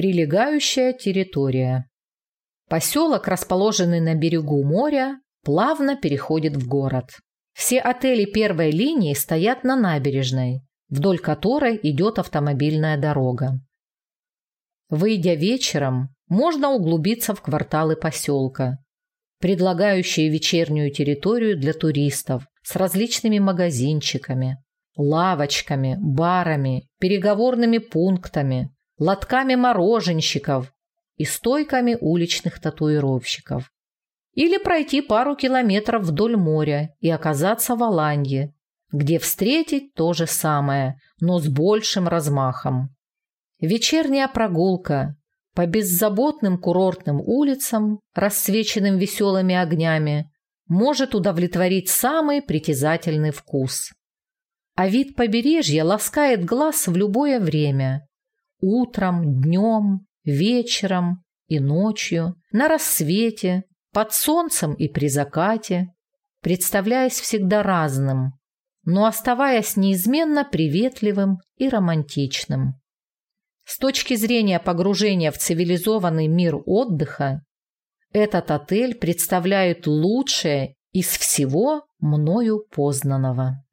Прилегающая территория. Поселок, расположенный на берегу моря, плавно переходит в город. Все отели первой линии стоят на набережной, вдоль которой идет автомобильная дорога. Выйдя вечером, можно углубиться в кварталы поселка, предлагающие вечернюю территорию для туристов с различными магазинчиками, лавочками, барами, переговорными пунктами, лотками мороженщиков и стойками уличных татуировщиков. Или пройти пару километров вдоль моря и оказаться в Аланье, где встретить то же самое, но с большим размахом. Вечерняя прогулка по беззаботным курортным улицам, рассвеченным веселыми огнями, может удовлетворить самый притязательный вкус. А вид побережья ласкает глаз в любое время. Утром, днем, вечером и ночью, на рассвете, под солнцем и при закате, представляясь всегда разным, но оставаясь неизменно приветливым и романтичным. С точки зрения погружения в цивилизованный мир отдыха, этот отель представляет лучшее из всего мною познанного.